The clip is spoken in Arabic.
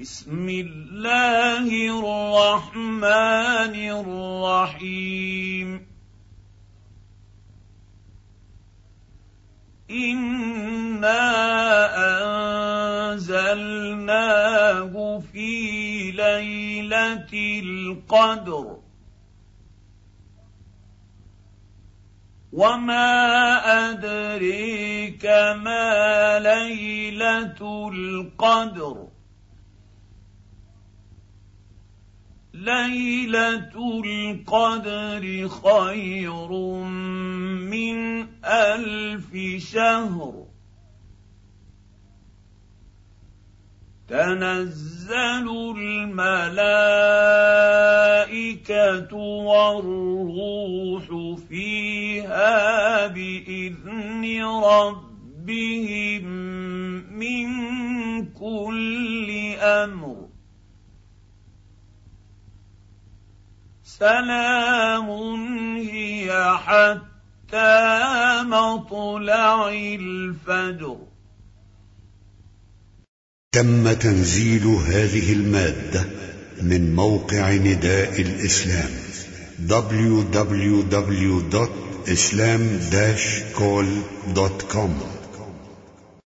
بسم الله الرحمن الرحيم. انا انزلناه في ليله القدر. وما ادريك ما ليله القدر. ليلة القدر خير من ألف شهر. تنزل الملائكة والروح فيها بإذن ربهم من كل أمر. سلام هي حتى مطلع الفجر. تم تنزيل هذه المادة من موقع نداء الإسلام www.islam-call.com